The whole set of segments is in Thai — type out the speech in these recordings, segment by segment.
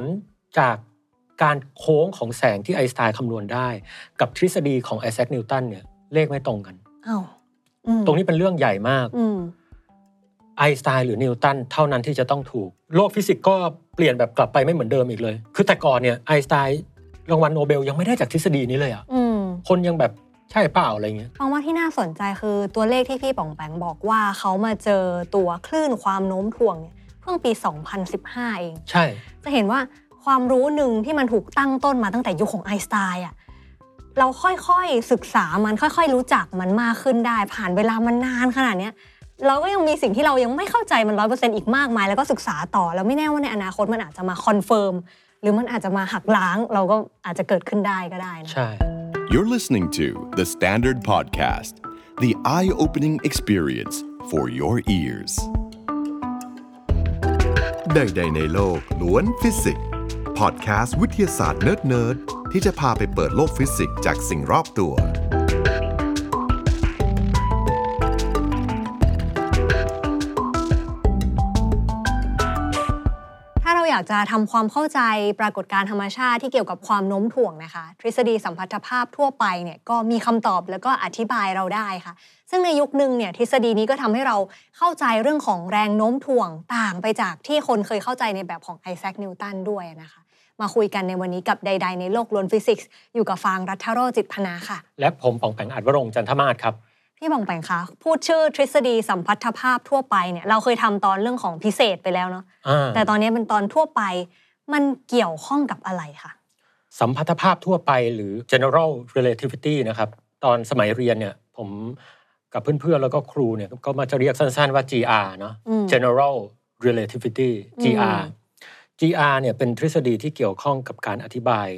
ลจากการโค้งของแสงที่ไอน์สไตน์คำนวณได้ กับทฤษฎีของไอแซคนิวตันเนี่ยเลขไม่ตรงกัน อ้าวอืมตรงนี้เป็นเรื่องใหญ่มาก อืม ไอน์สไตน์หรือนิวตันเท่านั้นที่จะต้องถูก โลกฟิสิกส์ก็เปลี่ยนแบบกลับไปไม่เหมือนเดิมอีกเลย คือแต่ก่อนเนี่ยไอน์สไตน์รางวัลโนเบลยังไม่ได้จากทฤษฎีนี้เลยอะอืมคนยังแบบใช่เปล่าอะไรเงี้ย ฟังว่าที่น่าสนใจคือตัวเลขที่พี่ป๋องแปงบอกว่าเขามาเจอตัวคลื่นความโน้มถ่วงเนี่ยเพิ่งปี 2015 เอง ใช่ จะเห็นว่าความรู้หนึ่งที่มันถูกตั้งต้นมาตั้งแต่ยุคของไอน์สไตน์อะเราค่อยๆศึกษามันค่อยๆ รู้จักมันมากขึ้นได้ ผ่านเวลามันนานขนาดเนี้ยเราก็ยังมีสิ่งที่เรายังไม่เข้าใจมันร้อยเปอร์เซ็นต์อีกมากมาย แล้วก็ศึกษาต่อ แล้วไม่แน่ว่าในอนาคตมันอาจจะมา confirm หรือมันอาจจะมาหักล้าง เราก็อาจจะเกิดขึ้นได้ก็ได้นะใช่ You're listening to The Standard Podcast, the eye opening experience for your ears. ใด ๆ ในโลกล้วนฟิสิกส์พอดแคสต์วิทยาศาสตร์เนิร์ดๆที่จะพาไปเปิดโลกฟิสิกส์จากสิ่งรอบตัว จะทำความเข้าใจปรากฏการณ์ธรรมชาติที่เกี่ยวกับความโน้มถ่วงนะคะ ทฤษฎีสัมพัทธภาพทั่วไปเนี่ยก็มีคำตอบแล้วก็อธิบายเราได้ค่ะ ซึ่งในยุคหนึ่งเนี่ยทฤษฎีนี้ก็ทำให้เราเข้าใจเรื่องของแรงโน้มถ่วงต่างไปจากที่คนเคยเข้าใจในแบบของไอแซคนิวตันด้วยนะคะ มาคุยกันในวันนี้กับใด ๆ ในโลกล้วนฟิสิกส์อยู่กับฟางรัฐโรจิตพนาค่ะ และผมปองแปงอัดวรงจันทมาศครับ พี่บองแปงคะพูดชื่อทฤษฎีสัมพัทธภาพทั่วไปเนี่ยเราเคยทำตอนเรื่องของพิเศษไปแล้วเนาะอ่าแต่ตอนนี้เป็นตอนทั่วไปมันเกี่ยวข้องกับอะไรคะสัมพัทธภาพทั่วไปหรือ general relativity นะครับตอนสมัยเรียนเนี่ยผมกับเพื่อนๆ แล้วก็ครูเนี่ยก็มาจะเรียกสั้นๆว่า GR เนาะอืม general relativity อืม GR GR เนี่ยเป็นทฤษฎีที่เกี่ยวข้องกับการอธิบาย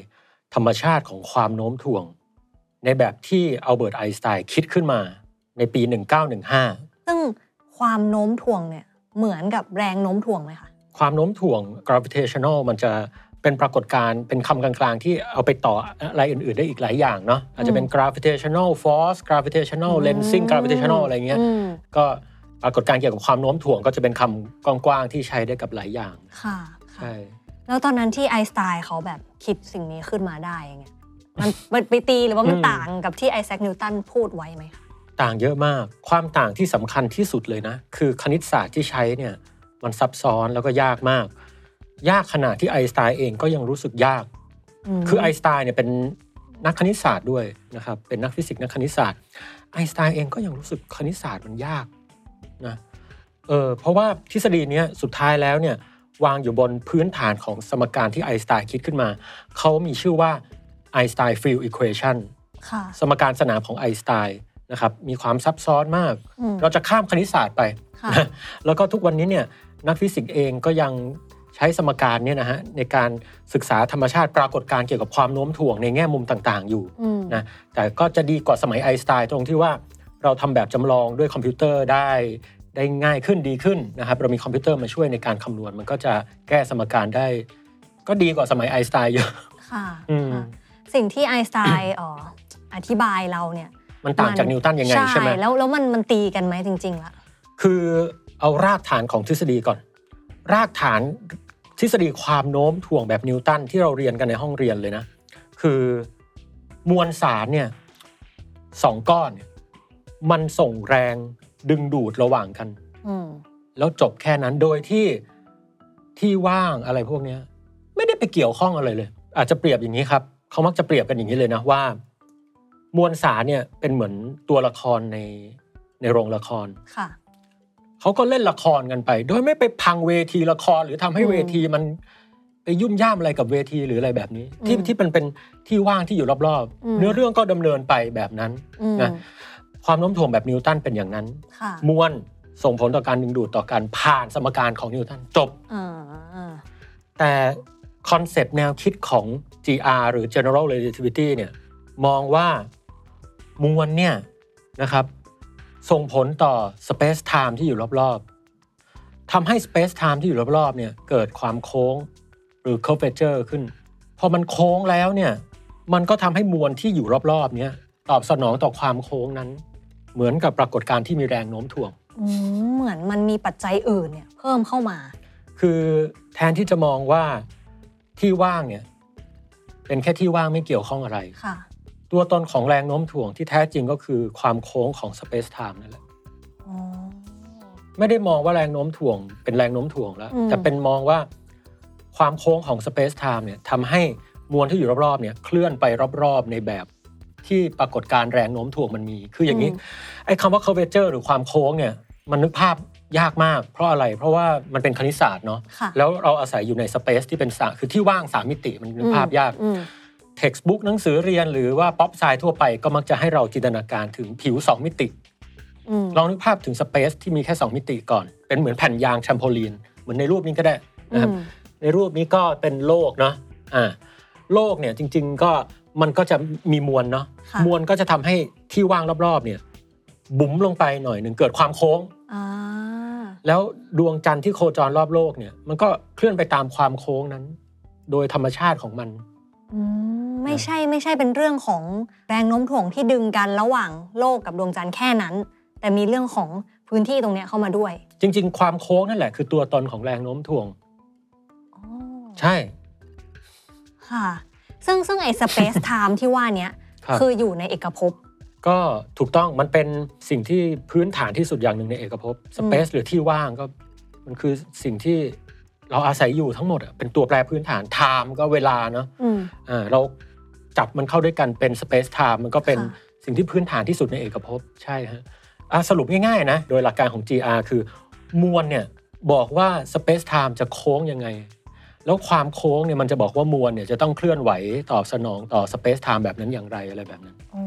ธรรมชาติของความโน้มถ่วง ในแบบที่อัลเบิร์ตไอน์สไตน์คิดขึ้นมา ในปี 1915 ซึ่งความโน้มถ่วงเนี่ยเหมือนกับแรงโน้มถ่วงไหมคะความโน้มถ่วง gravitational มันจะเป็นปรากฏการณ์เป็นคำกลางๆ ที่เอาไปต่ออะไรอื่นๆ ได้อีกหลายอย่างเนาะอาจจะเป็น gravitational force gravitational อืม lensing gravitational อะไรเงี้ยอืมก็ปรากฏการณ์เกี่ยวกับความโน้มถ่วงก็จะเป็นคำกว้างๆที่ใช้ได้กับหลายอย่างค่ะค่ะใช่แล้วตอนนั้นที่ไอน์สไตน์เขาแบบคิดสิ่งนี้ขึ้นมาได้ยังไงมันมันไปตีหรือว่ามันอืมต่างกับที่ไอแซคนิวตันพูดไว้ไหมคะ ต่างเยอะมาก ความต่างที่สำคัญที่สุดเลยนะ คือคณิตศาสตร์ที่ใช้เนี่ยมันซับซ้อนแล้วก็ยากมาก ยากขนาดที่ไอน์สไตน์เองก็ยังรู้สึกยาก คือไอน์สไตน์เนี่ยเป็นนักคณิตศาสตร์ด้วยนะครับ เป็นนักฟิสิกส์นักคณิตศาสตร์ ไอน์สไตน์เองก็ยังรู้สึกคณิตศาสตร์มันยากนะเออเพราะว่าทฤษฎีเนี้ยสุดท้ายแล้วเนี่ยวางอยู่บนพื้นฐานของสมการที่ไอน์สไตน์คิดขึ้นมา เขามีชื่อว่าEinstein field equation ค่ะสมการสนามของไอน์สไตน์ นะครับมีความซับซ้อนมากอืมเราจะข้ามคณิตศาสตร์ไปค่ะนะแล้วก็ทุกวันนี้เนี่ยนักฟิสิกส์เองก็ยังใช้สมการเนี่ยนะฮะในการศึกษาธรรมชาติปรากฏการณ์เกี่ยวกับความโน้มถ่วงในแง่มุมต่างๆ อยู่อืมนะแต่ก็จะดีกว่าสมัยไอน์สไตน์ตรงที่ว่าเราทำแบบจำลองด้วยคอมพิวเตอร์ได้ได้ง่ายขึ้นดีขึ้นนะครับเรามีคอมพิวเตอร์มาช่วยในการคำนวณ มันก็จะแก้สมการได้ ก็ดีกว่าสมัยไอน์สไตน์เยอะค่ะอืมค่ะสิ่งที่ไอน์สไตน์เอ่ออธิบายเราเนี่ย มันต่างจากนิวตันยังไงใช่ไหมแล้วแล้วมันมันตีกันไหมจริงๆละคือเอารากฐานของทฤษฎีก่อน รากฐานทฤษฎีความโน้มถ่วงแบบนิวตันที่เราเรียนกันในห้องเรียนเลยนะ คือมวลสารเนี่ยสองก้อนเนี่ยมันส่งแรงดึงดูดระหว่างกันอืมแล้วจบแค่นั้นโดยที่ที่ว่างอะไรพวกเนี้ยไม่ได้ไปเกี่ยวข้องอะไรเลย อาจจะเปรียบอย่างนี้ครับ เขามักจะเปรียบกันอย่างนี้เลยนะว่า มวลสารเนี่ยเป็นเหมือนตัวละครในในโรงละครค่ะเขาก็เล่นละครกันไป โดยไม่ไปพังเวทีละครหรือทำให้อืมเวทีมันไปยุ่มย่ามอะไรกับเวทีหรืออะไรแบบนี้ ที่อืมที่มันเป็นที่ว่างที่อยู่รอบอืมๆเนื้อเรื่องก็ดำเนินไปแบบนั้นอืมนะความโน้มถ่วงแบบนิวตันเป็นอย่างนั้นค่ะมวลส่งผลต่อการดึงดูดต่อการผ่านสมการของนิวตันจบอ่าอ่าแต่ concept แนวคิดของ GR หรือ general relativity เนี่ยมองว่า มวลเนี่ยนะครับส่งผลต่อ space time ที่อยู่รอบๆทำให้ space time ที่อยู่รอบๆเนี่ยเกิดความโค้งหรือ curvature ขึ้น พอมันโค้งแล้วเนี่ยมันก็ทำให้มวลที่อยู่รอบๆเนี่ยตอบสนองต่อความโค้งนั้น เหมือนกับปรากฏการณ์ที่มีแรงโน้มถ่วงอืมเหมือนมันมีปัจจัยอื่นเนี่ยเพิ่มเข้ามา คือแทนที่จะมองว่าที่ว่างเนี่ยเป็นแค่ที่ว่างไม่เกี่ยวข้องอะไรค่ะ ตัวตนของแรงโน้มถ่วงที่แท้จริงก็คือความโค้งของ Space Time นั่นแหละอ๋อไม่ได้มองว่าแรงโน้มถ่วงเป็นแรงโน้มถ่วงแล้วอืมแต่เป็นมองว่าความโค้งของ Space Time เนี่ยทำให้มวลที่อยู่รอบๆเนี่ยเคลื่อนไปรอบๆในแบบที่ปรากฏการณ์แรงโน้มถ่วงมันมี คืออย่างนี้ไอ้คำว่า curvature หรือความโค้งเนี่ยมันนึกภาพยากมาก เพราะอะไรเพราะว่ามันเป็นคณิตศาสตร์เนาะค่ะแล้วเราอาศัยอยู่ในสเปซที่เป็นสาคือที่ว่างสามมิติมันนึกภาพยากอืม textbook หนังสือเรียนหรือว่าป๊อปไซทั่วไปก็มักจะให้เราจินตนาการถึงผิว 2 มิติอืมลองนึกภาพถึงสเปซที่มีแค่ 2 มิติก่อน เป็นเหมือนแผ่นยางแชมโพลีน เหมือนในรูปนี้ก็ได้นะครับอืมในรูปนี้ก็เป็นโลกเนาะอ่าโลกเนี่ยจริง ๆก็มันก็จะมีมวลเนาะค่ะมวลก็จะทำให้ที่ว่างรอบๆเนี่ยบุ๋มลงไปหน่อยหนึ่งเกิดความโค้งอ่าแล้วดวงจันทร์ที่โคจรรอบโลกเนี่ย มันก็เคลื่อนไปตามความโค้งนั้น โดยธรรมชาติของมันอืม ไม่ใช่ไม่ใช่เป็นเรื่องของแรงโน้มถ่วงที่ดึงกันระหว่างโลกกับดวงจันทร์แค่นั้น แต่มีเรื่องของพื้นที่ตรงเนี้ยเข้ามาด้วย จริง ๆ ความโค้งนั่นแหละคือตัวตนของแรงโน้มถ่วงอ๋อใช่ ค่ะ ซึ่งซึ่งไอ้ space time ที่ว่าเนี้ยครับคืออยู่ในเอกภพก็ถูกต้องมันเป็นสิ่งที่พื้นฐานที่สุดอย่างหนึ่งในเอกภพสเปซหรือที่ว่างก็ มันคือสิ่งที่เราอาศัยอยู่ทั้งหมดอะเป็นตัวแปรพื้นฐานไทม์ก็เวลาเนาะอืมอ่าเรา จับมันเข้าด้วยกันเป็น space time มันก็เป็นค่ะสิ่งที่พื้นฐานที่สุดในเอกภพใช่ฮะอะสรุปง่ายๆนะโดยหลักการของ GR คือ มวลเนี่ยบอกว่า space time จะโค้งยังไง แล้วความโค้งเนี่ยมันจะบอกว่ามวลเนี่ยจะต้องเคลื่อนไหวตอบสนองต่อ space time แบบนั้นอย่างไรอะไรแบบนั้นอ๋อ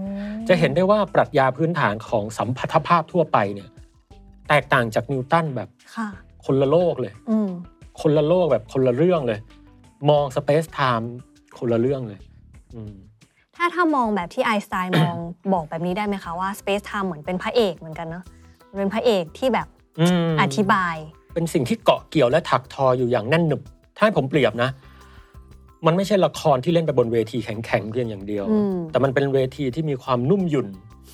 จะเห็นได้ว่าปรัชญาพื้นฐานของสัมพัทธภาพทั่วไปเนี่ยแตกต่างจากนิวตันแบบค่ะคนละโลกเลยอืมคนละโลกแบบคนละเรื่องเลย มองสเปซไทม์คนละเรื่องเลยอืม ถ้าถ้ามองแบบที่ไอน์สไตน์มองบอกแบบนี้ได้ไหมคะว่า space time เหมือนเป็นพระเอกเหมือนกันเนาะเป็นพระเอกที่แบบอืมอธิบาย เป็นสิ่งที่เกาะเกี่ยวและถักทออยู่อย่างแน่นหนึบถ้าให้ผมเปรียบนะ มันไม่ใช่ละครที่เล่นไปบนเวทีแข็งๆเพียงอย่างเดียวอืมแต่มันเป็นเวทีที่มีความนุ่มหยุ่น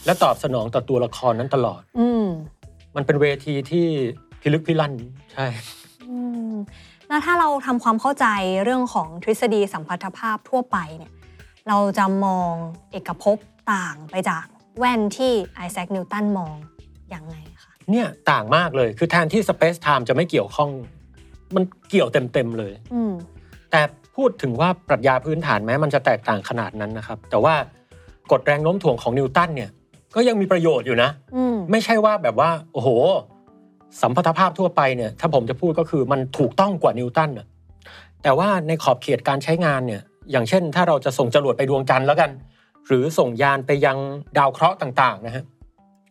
และตอบสนองต่อตัวละครนั้นตลอดอืมมันเป็นเวทีที่พิลึกพิลั่นใช่อืมแล้วถ้าเราทำความเข้าใจเรื่องของทฤษฎีสัมพัทธภาพทั่วไปเนี่ย เราจะมองเอกภพต่างไปจากแว่นที่ไอแซคนิวตันมองอย่างไงคะเนี่ยต่างมากเลยคือแทนที่ Space Time จะไม่เกี่ยวข้อง มันเกี่ยวเต็มๆเลยอืมแต่พูดถึงว่าปรัชญาพื้นฐานแม้มันจะแตกต่างขนาดนั้นนะครับ แต่ว่ากฎแรงโน้มถ่วงของนิวตันเนี่ย ก็ยังมีประโยชน์อยู่นะอืมไม่ใช่ว่าแบบว่าโอ้โห สัมพัทธภาพทั่วไปเนี่ย ถ้าผมจะพูดก็คือมันถูกต้องกว่านิวตันน่ะแต่ว่าในขอบเขตการใช้งานเนี่ย อย่างเช่น ถ้าเราจะส่งจรวดไปดวงจันทร์แล้วกัน หรือส่งยานไปยังดาวเคราะห์ต่างๆนะฮะ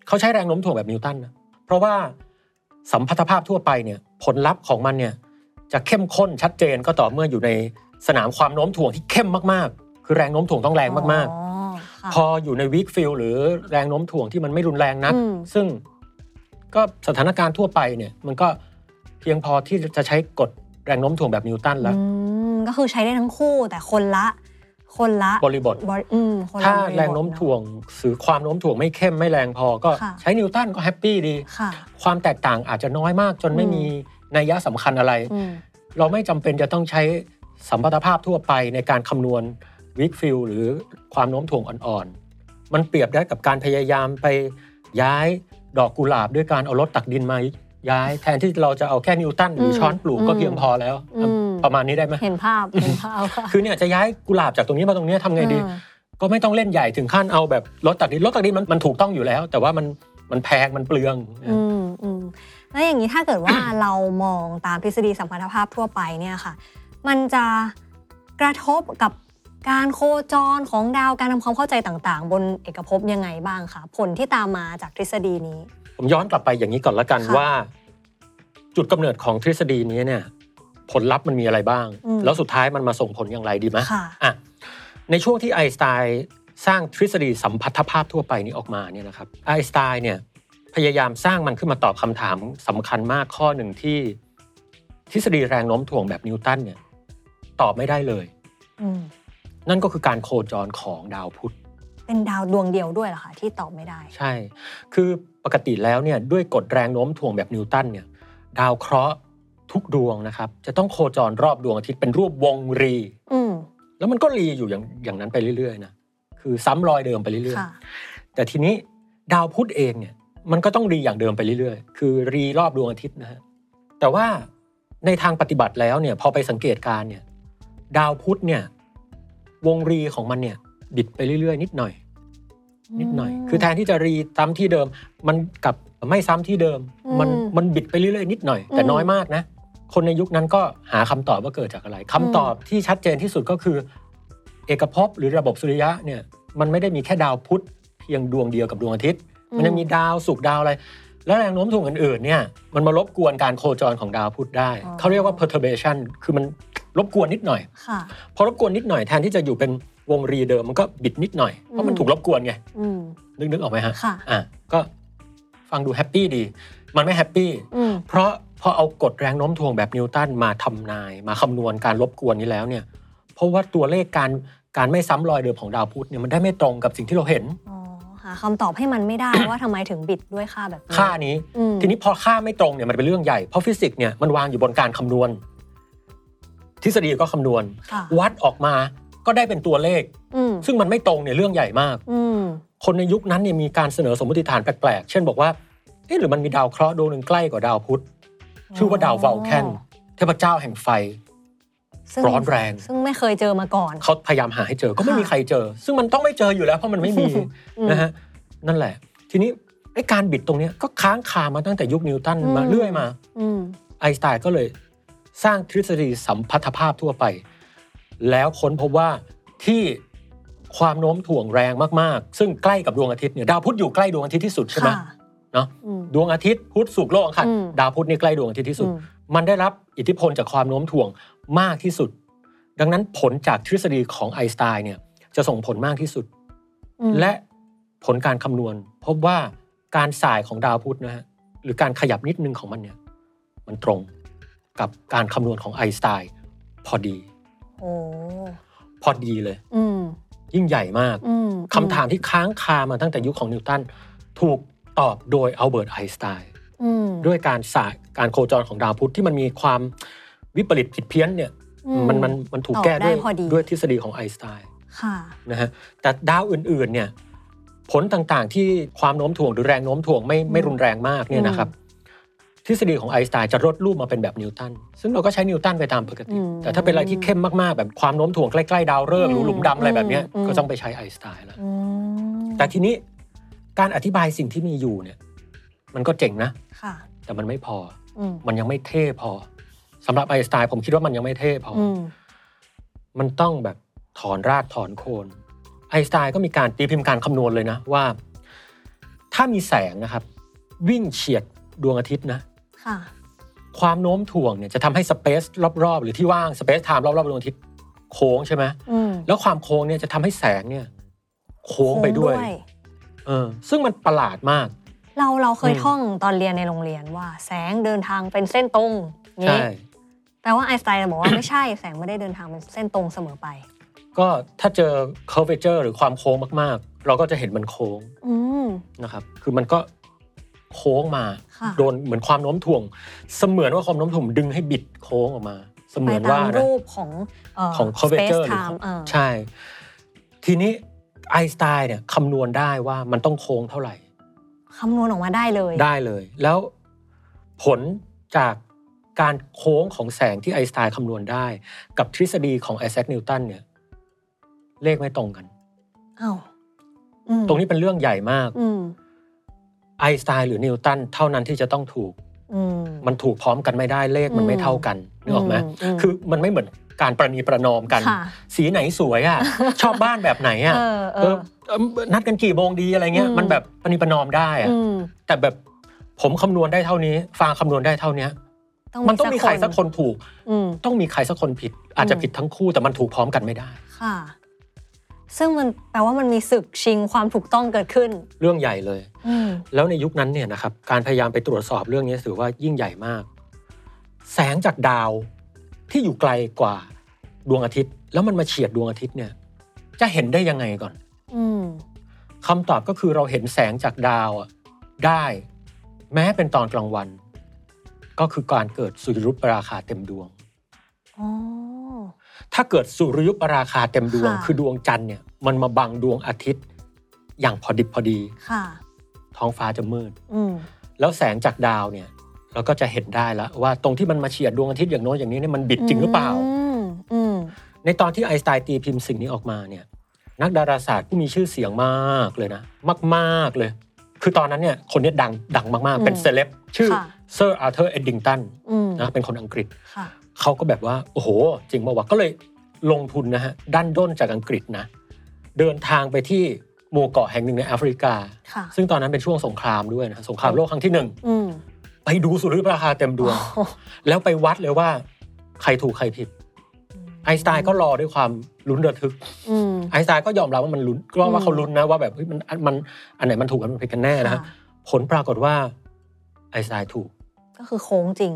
เขาใช้แรงโน้มถ่วงแบบนิวตันนะเพราะว่าสัมพัทธภาพทั่วไปเนี่ยผลลัพธ์ของมันเนี่ยจะเข้มข้นชัดเจนก็ต่อเมื่ออยู่ในสนามความโน้มถ่วงที่เข้มมากๆ คือแรงโน้มถ่วงต้องแรงมากๆอ๋อค่ะพออยู่ในวีคฟิลหรือแรงโน้มถ่วงที่มันไม่รุนแรงนักอืมซึ่งก็สถานการณ์ทั่วไปเนี่ยมันก็เพียงพอที่จะใช้กฎแรงโน้มถ่วงแบบนิวตันแล้วอืม ก็คือใช้ได้ทั้งคู่แต่คนละ คนละบริบทบริอืมคนละถ้าบทแรงโน้มถ่วงหรือความโน้มถ่วงไม่เข้มไม่แรงพอก็ค่ะใช้นิวตันก็แฮปปี้ดีค่ะความแตกต่างอาจจะน้อยมากจนไม่อืมมีนัยยะสำคัญอะไรอืมเราไม่จำเป็นจะต้องใช้สัมพัทธภาพทั่วไปในการคำนวณวิกฟิลหรือความโน้มถ่วงอ่อนๆ มันเปรียบได้กับการพยายามไปย้ายดอกกุหลาบด้วยการเอารถตักดินมาย้ายแทนที่เราจะเอาแค่นิวตันหรืออมช้อนปลูกก็อืมเพียงพอแล้วอืม ประมาณนี้ได้ไหมเห็นภาพเห็นภาพค่ะคือเนี่ยจะย้ายกุหลาบจากตรงนี้มาตรงนี้ทำไงดีอืมก็ไม่ต้องเล่นใหญ่ถึงขั้นเอาแบบรถตักดินรถตักดินมันมันถูกต้องอยู่แล้ว แต่ว่ามันมันแพงมันเปลืองอืมอืมแล้วอย่างนี้ถ้าเกิดว่าเรามองตามทฤษฎีสัมพัทธภาพทั่วไปเนี่ยค่ะ มันจะกระทบกับการโคจรของดาวการทำความเข้าใจต่างๆ บนเอกภพยังไงบ้างคะผลที่ตามมาจากทฤษฎีนี้ ผมย้อนกลับไปอย่างนี้ก่อนละกันค่ะว่า จุดกำเนิดของทฤษฎีนี้เนี่ย ผลลัพธ์มันมีอะไรบ้างอืมแล้วสุดท้ายมันมาส่งผลอย่างไรดีไหมค่ะอะในช่วงที่ไอน์สไตน์สร้างทฤษฎีสัมพัทธภาพทั่วไปนี้ออกมาเนี่ยนะครับไอน์สไตน์เนี่ยพยายามสร้างมันขึ้นมาตอบคำถามสำคัญมากข้อหนึ่งที่ทฤษฎีแรงโน้มถ่วงแบบนิวตันเนี่ยตอบไม่ได้เลยอืมนั่นก็คือการโคจรของดาวพุธ เป็นดาวดวงเดียวด้วยเหรอคะที่ตอบไม่ได้ ใช่ คือปกติแล้วเนี่ยด้วยกฎแรงโน้มถ่วงแบบนิวตันเนี่ย ดาวเคราะห์ ทุกดวงนะครับ จะต้องโคจรรอบดวงอาทิตย์เป็นรูปวงรีอืมแล้วมันก็รีอยู่อย่างอย่างนั้นไปเรื่อยๆนะคือซ้ำรอยเดิมไปเรื่อยค่ะๆแต่ทีนี้ดาวพุธเองเนี่ย มันก็ต้องรีอย่างเดิมไปเรื่อยๆ คือรีรอบดวงอาทิตย์นะฮะแต่ว่าในทางปฏิบัติแล้วเนี่ย พอไปสังเกตการณ์เนี่ย ดาวพุธเนี่ย วงรีของมันเนี่ย บิดไปเรื่อยๆ นิดหน่อย นิดหน่อยอืมคือแทนที่จะรีซ้ำที่เดิม มันกลับไม่ซ้ำที่เดิม มันอืมมันบิดไปเรื่อยๆ นิดหน่อย แต่อืมน้อยมากนะ คนในยุคนั้นก็หาคำตอบว่าเกิดจากอะไรคำตอบที่ชัดเจนที่สุดก็คือ เอกภพหรือระบบสุริยะเนี่ยมันไม่ได้มีแค่ดาวพุธเพียงดวงเดียวกับดวงอาทิตย์ มันยังมีดาวศุกร์ดาวอะไร แล้วแรงโน้มถ่วงอื่นๆเนี่ยมันมารบกวนการโคจรของดาวพุธได้อ๋อเขาเรียกว่า perturbation คือมันรบกวนนิดหน่อยค่ะพอรบกวนนิดหน่อยแทนที่จะอยู่เป็นวงรีเดิมมันก็บิดนิดหน่อยเพราะมันอืมถูกรบกวนไงอืมนึกนึกออกไหมฮะค่ะอะก็ฟังดู happy ดี มันไม่ happy อืมเพราะ พอเอากฎแรงโน้มถ่วงแบบนิวตันมาทำนาย มาคำนวณการรบกวนนี้แล้วเนี่ยเพราะว่าตัวเลขการการไม่ซ้ำรอยเดิมของดาวพุธเนี่ยมันได้ไม่ตรงกับสิ่งที่เราเห็นอ๋อหาคำตอบให้มันไม่ได้ว่าทำไมถึงบิดด้วยค่าแบบนี้ค่านี้อืมทีนี้พอค่าไม่ตรงเนี่ยมันเป็นเรื่องใหญ่เพราะฟิสิกส์เนี่ยมันวางอยู่บนการคำนวณ ทฤษฎีก็คำนวณค่ะวัดออกมาก็ได้เป็นตัวเลขอืมซึ่งมันไม่ตรงเนี่ยเรื่องใหญ่มากอืมคนในยุคนั้นเนี่ยมีการเสนอสมมติฐานแปลกๆ เช่นบอกว่าเอ๊ะหรือมันมีดาวเคราะห์ดวงหนึ่งใกล้กว่าดาวพุธ ชื่อว่าดาววาลแคนเทพเจ้าแห่งไฟซึ่งร้อนแรง ซึ่งไม่เคยเจอมาก่อน เขาพยายามหาให้เจอก็ไม่ค่ะมีใครเจอ ซึ่งมันต้องไม่เจออยู่แล้วเพราะมันไม่มีอืมนะฮะนั่นแหละ ทีนี้ไอ้การบิดตรงเนี้ยก็ค้างคามาตั้งแต่ยุคนิวตันมาอืมเรื่อยมาอืมไอน์สไตน์ก็เลยสร้างทฤษฎีสัมพัทธภาพทั่วไป แล้วค้นพบว่าที่ความโน้มถ่วงแรงมากๆ ซึ่งใกล้กับดวงอาทิตย์เนี่ยดาวพุธอยู่ใกล้ดวงอาทิตย์ที่สุดใช่ไหมค่ะ เนาะอืมดวงอาทิตย์พุธศุกร์โลกอังคารอืมดาวพุธนี่ใกล้ดวงอาทิตย์ที่สุดอืมมันได้รับอิทธิพลจากความโน้มถ่วงมากที่สุด ดังนั้นผลจากทฤษฎีของไอน์สไตน์เนี่ยจะส่งผลมากที่สุดอืมและผลการคำนวณ พบว่าการสายของดาวพุธนะฮะหรือการขยับนิดนึงของมันเนี่ยมันตรงกับการคำนวณของไอน์สไตน์พอดีโอ้พอดีเลยอืมยิ่งใหญ่มากอืมคำถามที่ค้างคามาตั้งแต่ยุคของนิวตันถูก ตอบโดยอัลเบิร์ตไอน์สไตน์อืมด้วยการสายการโคจรของดาวพุธที่มันมีความวิปริตผิดเพี้ยนเนี่ยอืมันมันมันถูกตอบแก้ด้วยได้พอดีด้วยทฤษฎีของไอน์สไตน์ค่ะนะฮะแต่ดาวอื่นๆเนี่ยผลต่างๆ ที่ความโน้มถ่วงหรือแรงโน้มถ่วงไม่ไม่รุนแรงมากเนี่ยนะครับทฤษฎีของไอน์สไตน์จะลดรูปมาเป็นแบบนิวตัน ซึ่งเราก็ใช้นิวตันไปตามปกติอืมแต่ถ้าเป็นอะไรที่เข้มมากๆ แบบความโน้มถ่วงใกล้ ๆ ดาวฤกษ์หรือหลุมดำอะไรแบบเนี้ยอืมก็ต้องไปใช้ไอน์สไตน์แล้วอืมแต่ทีนี้ การอธิบายสิ่งที่มีอยู่เนี่ย มันก็เจ๋งนะค่ะ แต่มันไม่พออืมมันยังไม่เท่พอสำหรับไอน์สไตน์ผมคิดว่ามันยังไม่เท่พอออืมมันต้องแบบถอนรากถอนโคนไอน์สไตน์ก็มีการตีพิมพ์การคำนวณเลยนะว่า ถ้ามีแสงนะครับ วิ่งเฉียดดวงอาทิตย์นะค่ะความโน้มถ่วงเนี่ยจะทำให้สเปซรอบๆ หรือที่ว่างสเปซไทม์รอบๆดวงอาทิตย์โค้งใช่ไหมอืมแล้วความโค้งเนี่ยจะทำให้แสงเนี่ย โค้งไปด้วย เออซึ่งมันประหลาดมาก เราเราเคยอืมท่องตอนเรียนในโรงเรียนว่า แสงเดินทางเป็นเส้นตรงใช่นี้แปลว่าไอน์สไตน์บอกว่าไม่ใช่แสงไม่ได้เดินทางเป็นเส้นตรงเสมอไป ก็ถ้าเจอ curvature หรือความโค้งมากๆ เราก็จะเห็นมันโค้งอืมนะครับ คือมันก็โค้งมาค่ะโดนเหมือนความโน้มถ่วง เสมือนว่าความโน้มถ่วงดึงให้บิดโค้งออกมา เสไปมือนตาว่ามนะรูปของเของ space curvature หรือ time เออใช่ ทีนี้ ไอน์สไตน์เนี่ยคำนวณได้ว่ามันต้องโค้งเท่าไหร่คำนวณออกมาได้เลยได้เลย แล้วผลจากการโค้งของแสงที่ไอน์สไตน์คำนวณได้ กับทฤษฎีของไอแซคนิวตันเนี่ย เลขไม่ตรงกันอ้าวอืมตรงนี้เป็นเรื่องใหญ่มากอืมไอน์สไตน์หรือนิวตันเท่านั้นที่จะต้องถูกอืมมันถูกพร้อมกันไม่ได้เลขมันไม่เท่ากันนึกออกไหมอืมอืมคือมันไม่เหมือน การประนีประนอมกันค่ะสีไหนสวยอะ ชอบบ้านแบบไหนอะเออเอเอออเอิ่มนัดกันกี่โมงดีอะไรเงี้ยอืมมันแบบประนีประนอมได้อะอืมแต่แบบผมคำนวณได้เท่านี้ ฟางคำนวณได้เท่านี้มันต้องมีใครสักคนถูกอืมต้องมีใครสักคนผิด อาจจะอืมผิดทั้งคู่แต่มันถูกพร้อมกันไม่ได้ค่ะ ซึ่งมันแปลว่ามันมีศึกชิงความถูกต้องเกิดขึ้น เรื่องใหญ่เลยอืมแล้วในยุคนั้นเนี่ยนะครับ การพยายามไปตรวจสอบเรื่องนี้ถือว่ายิ่งใหญ่มาก แสงจากดาว ที่อยู่ไกลกว่าดวงอาทิตย์ แล้วมันมาเฉียดดวงอาทิตย์เนี่ยจะเห็นได้ยังไงก่อนอืมคำตอบก็คือเราเห็นแสงจากดาวอะได้ แม้เป็นตอนกลางวัน ก็คือการเกิดสุริยุปราคาเต็มดวงอ๋อถ้าเกิดสุริยุปราคาเต็มดวงค่ะคือดวงจันทร์เนี่ยมันมาบังดวงอาทิตย์ อย่างพอดิบพอดีค่ะท้องฟ้าจะมืดอืมแล้วแสงจากดาวเนี่ย เราก็จะเห็นได้แล้วว่าตรงที่มันมาเฉียดดวงอาทิตย์อย่างโน้นอย่างนี้เนี่ยมันบิดจริงหรือเปล่าอืมอืมในตอนที่ไอน์สไตน์ตีพิมพ์สิ่งนี้ออกมาเนี่ยนักดาราศาสตร์ผู้มีชื่อเสียงมากเลยนะ มาก ๆ เลย คือตอนนั้นเนี่ยคนเนี้ยดังดังมาก ๆ เป็นเซเลบชื่อค่ะเซอร์อาร์เธอร์เอ็ดดิงตันอืมนะเป็นคนอังกฤษค่ะเขาก็แบบว่า โอ้โห จริงมาวะก็เลยลงทุนนะฮะดั้นด้นจากอังกฤษนะ เดินทางไปที่หมู่เกาะแห่งหนึ่งในแอฟริกาค่ะซึ่งตอนนั้นเป็นช่วงสงครามด้วยนะสงครามโลกครั้งที่หนึ่งอืม ไปดูสุริยุปราคาเต็มดวงโอ้แล้วไปวัดเลยว่า ใครถูกใครผิด ไอน์สไตน์ก็รอด้วยความลุ้นระทึกอืมไอน์สไตน์ก็ยอมรับว่ามันลุ้นก็ว่าเขาลุ้นนะว่าแบบเฮ้ยมันมันอันไหนมันถูกอันไหนมันผิดกันแน่นะฮะค่ะผลปรากฏว่า ไอน์สไตน์ถูก ก็คือโค้งจริง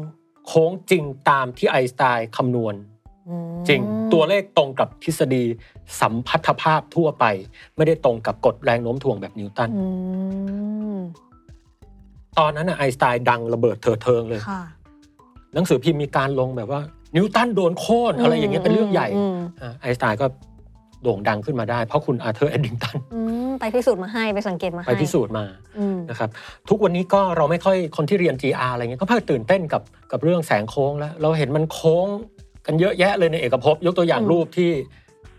โค้งจริงตามที่ไอน์สไตน์คำนวณอืมจริงตัวเลขตรงกับทฤษฎีสัมพัทธภาพทั่วไป ไม่ได้ตรงกับกฎแรงโน้มถ่วงแบบนิวตันอืม ตอนนั้นน่ะไอน์สไตน์ดังระเบิดเถิดเทิงเลยค่ะหนังสือพิมพ์มีการลงแบบว่า นิวตันโดนโค่นอะไรอย่างเงี้ยเป็นเรื่องใหญ่มอะไอน์สไตน์ก็โด่งดังขึ้นมาได้ เพราะคุณอาร์เธอร์เอ็ดดิงตันอืมไปพิสูจน์มาให้ไปสังเกตมาให้ ไปพิสูจน์มาอืมนะครับทุกวันนี้ก็เราไม่ค่อยคนที่เรียน GR อะไรเงี้ยก็เพิ่งตื่นเต้นกับกับเรื่องแสงโค้งแล้ว เราเห็นมันโค้งกันเยอะแยะเลยในเอกภพยกตัวอย่างอืมรูปที่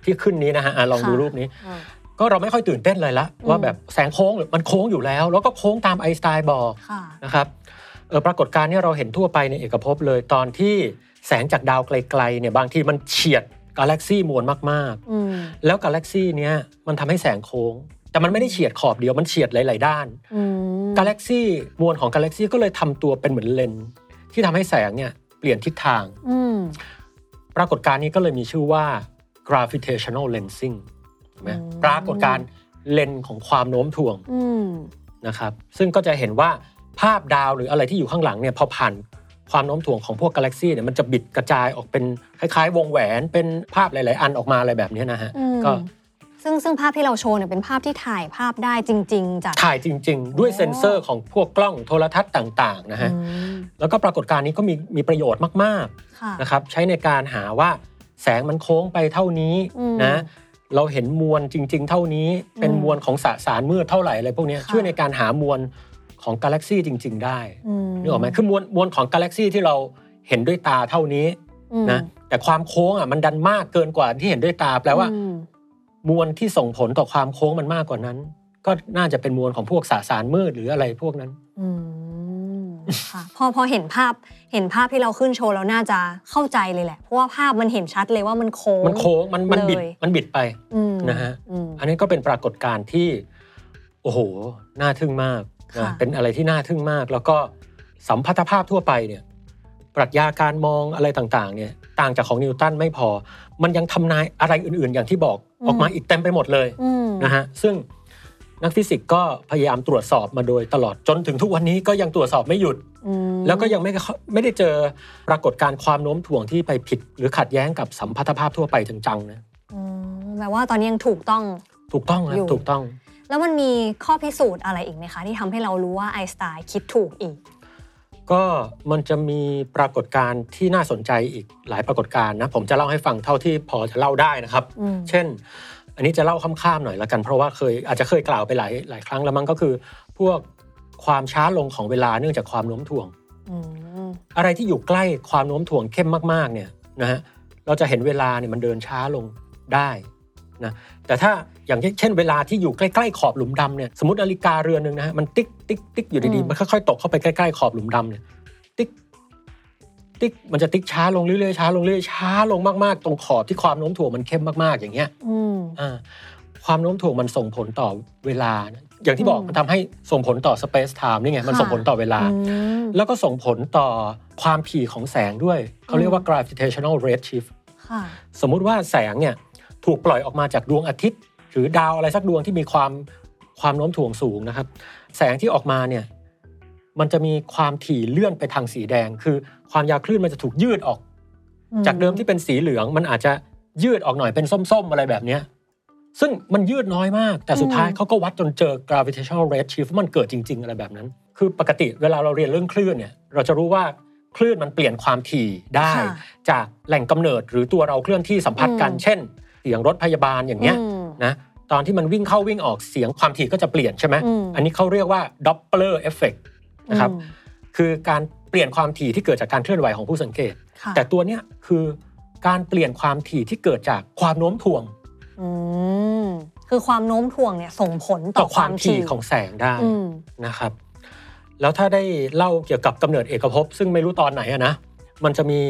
ที่ขึ้นนี้นะฮะอะลองดูค่ะรูปนี้อ่า ก็เราไม่ค่อยตื่นเต้นเลยละอืมว่าแบบแสงโค้งหรือมันโค้งอยู่แล้ว แล้วก็โค้งตามไอน์สไตน์บอกค่ะนะครับเออปรากฏการณ์เนี้เราเห็นทั่วไปในเอกภพเลยตอนที่แสงจากดาวไกลๆเนี่ยบางทีมันเฉียดกาแล็กซี่มวลมากอืมๆแล้วกาแล็กซี่เนี้ยมันทำให้แสงโค้ง แต่มันไม่ได้เฉียดขอบเดียวมันเฉียดหลาย ๆ ด้านอืมกาแล็กซี่มวลของกาแล็กซี่ก็เลยทำตัวเป็นเหมือนเลนส์ที่ทำให้แสงเนี่ยเปลี่ยนทิศทางอืมปรากฏการณ์นี้ก็เลยมีชื่อว่า gravitational lensing ถูก ไหมอืมปรากฏการณ์เลนส์ของความโน้มถ่วงอืมนะครับ ซึ่งก็จะเห็นว่าภาพดาวหรืออะไรที่อยู่ข้างหลังเนี่ยพอผ่านความโน้มถ่วงของพวกกาแล็กซี่เนี่ยมันจะบิดกระจายออกเป็นคล้ายๆ วงแหวนเป็นภาพหลาย ๆ อันออกมาอะไรแบบเนี้ยนะฮะอืมก็ซึ่งซึ่งภาพที่เราโชว์เนี่ยเป็นภาพที่ถ่ายภาพได้จริง ๆจากถ่ายจริง ๆ ด้วยโอ้เซ็นเซอร์ของพวกกล้องโทรทัศน์ต่าง ๆ นะฮะอืมแล้วก็ปรากฏการณ์นี้ก็มีมีประโยชน์มากค่ะๆนะครับใช้ในการหาว่าแสงมันโค้งไปเท่านี้อืมนะ เราเห็นมวลจริง ๆ เท่านี้ เป็นอืมมวลของสสารมืดเท่าไหร่อะไรพวกเนี้ยค่ะช่วยในการหามวลของกาแล็กซี่จริง ๆ ได้อืมนึกออกไหมคือมวลมวลของกาแล็กซี่ที่เราเห็นด้วยตาเท่านี้อืมนะแต่ความโค้งอะมันดันมากเกินกว่าที่เห็นด้วยตาแปลว่าอืมมวลที่ส่งผลต่อความโค้งมันมากกว่านั้น ก็น่าจะเป็นมวลของพวกสสารมืดหรืออะไรพวกนั้นอืม ค่ะพอพอเห็นภาพเห็นภาพที่เราขึ้นโชว์แล้วน่าจะเข้าใจเลยแหละ เพราะว่าภาพมันเห็นชัดเลยว่ามันโค้งมันโค้งมันมันบิดเลยมันบิดไปอืมนะฮะอืมอันนี้ก็เป็นปรากฏการณ์ที่ โอ้โหน่าทึ่งมากนะค่ะเป็นอะไรที่น่าทึ่งมาก แล้วก็สัมพัทธภาพทั่วไปเนี่ยปรัชญาการมองอะไรต่างๆ เนี่ยต่างจากของนิวตันไม่พอ มันยังทำนายอะไรอื่นๆ อย่างที่บอกออกมาอีกเต็มไปหมดเลยอืมนะฮะซึ่ง นักฟิสิกส์ก็พยายามตรวจสอบมาโดยตลอดจนถึงทุกวันนี้ก็ยังตรวจสอบไม่หยุดอืมแล้วก็ยังไม่ไม่ได้เจอปรากฏการณ์ความโน้มถ่วงที่ไปผิด หรือขัดแย้งกับสัมพัทธภาพทั่วไปจังๆนะอืมแปลว่าตอนนี้ยังถูกต้องถูกต้องครัอยู่บถูกต้อง แล้วมันมีข้อพิสูจน์อะไรอีกไหมคะ ที่ทำให้เรารู้ว่าไอน์สไตน์คิดถูกอีก ก็มันจะมีปรากฏการณ์ที่น่าสนใจอีกหลายปรากฏการณ์นะผมจะเล่าให้ฟังเท่าที่พอจะเล่าได้นะครับอืมเช่น อันนี้จะเล่าข้ามๆหน่อยละกัน เพราะว่าเคยอาจจะเคยกล่าวไปหลายหลายครั้งแล้วมั้งก็คือ พวกความช้าลงของเวลาเนื่องจากความโน้มถ่วงอืมอะไรที่อยู่ใกล้ความโน้มถ่วงเข้มมากๆเนี่ยนะฮะเราจะเห็นเวลาเนี่ยมันเดินช้าลงได้นะแต่ถ้าอย่างเช่นเวลาที่อยู่ใกล้ๆขอบหลุมดำเนี่ยสมมตินาฬิกาเรือนหนึ่งนะฮะมันติ๊กติ๊กติ๊กอยู่ดีๆมันค่อยๆตกเข้าไปใกล้ๆขอบหลุมดำเนี่ย ติ๊กติ๊กมันจะติ๊กช้าลงเรื่อยๆช้าลงเรื่อยๆช้าลงมากๆ ตรงขอบที่ความโน้มถ่วงมันเข้มมากๆอย่างเงี้ยอืมอ่าความโน้มถ่วงมันส่งผลต่อเวลานะอย่างที่บอกอืมมันทำให้ส่งผลต่อ space time นี่ไงมันค่ะส่งผลต่อเวลาอืมแล้วก็ส่งผลต่อความถี่ของแสงด้วย เขาเรียกว่า gravitational redshift ค่ะสมมุติว่าแสงเนี่ยถูกปล่อยออกมาจากดวงอาทิตย์ หรือดาวอะไรสักดวงที่มีความความโน้มถ่วงสูงนะครับ แสงที่ออกมาเนี่ย มันจะมีความถี่เลื่อนไปทางสีแดง คือความยาวคลื่นมันจะถูกยืดออก จากเดิมที่เป็นสีเหลืองมันอาจจะยืดออกหน่อยเป็นส้มๆ อะไรแบบเนี้ยซึ่งมันยืดน้อยมาก แต่สุดท้ายอืมเขาก็วัดจนเจอ gravitational redshift ว่ามันเกิดจริง ๆ อะไรแบบนั้น คือปกติเวลาเราเรียนเรื่องคลื่นเนี่ยเราจะรู้ว่าคลื่นมันเปลี่ยนความถี่ได้ค่ะจากแหล่งกำเนิดหรือตัวเราเคลื่อนที่สัมผัสกันอืมเช่น เสียงรถพยาบาลอย่างเงี้ยอืมนะตอนที่มันวิ่งเข้าวิ่งออกเสียงความถี่ก็จะเปลี่ยนใช่ไหมอืมอันนี้เขาเรียกว่า Doppler effect นะครับอืมคือการเปลี่ยนความถี่ที่เกิดจากการเคลื่อนไหวของผู้สังเกตค่ะแต่ตัวเนี้ยคือการเปลี่ยนความถี่ที่เกิดจากความโน้มถ่วงอืมคือความโน้มถ่วงเนี่ยส่งผลต่ต่ออคควาวามมถี่ถี่ของแสงได้อืมนะครับ แล้วถ้าได้เล่าเกี่ยวกับกำเนิดเอกภพซึ่งไม่รู้ตอนไหนอะนะมันจะมี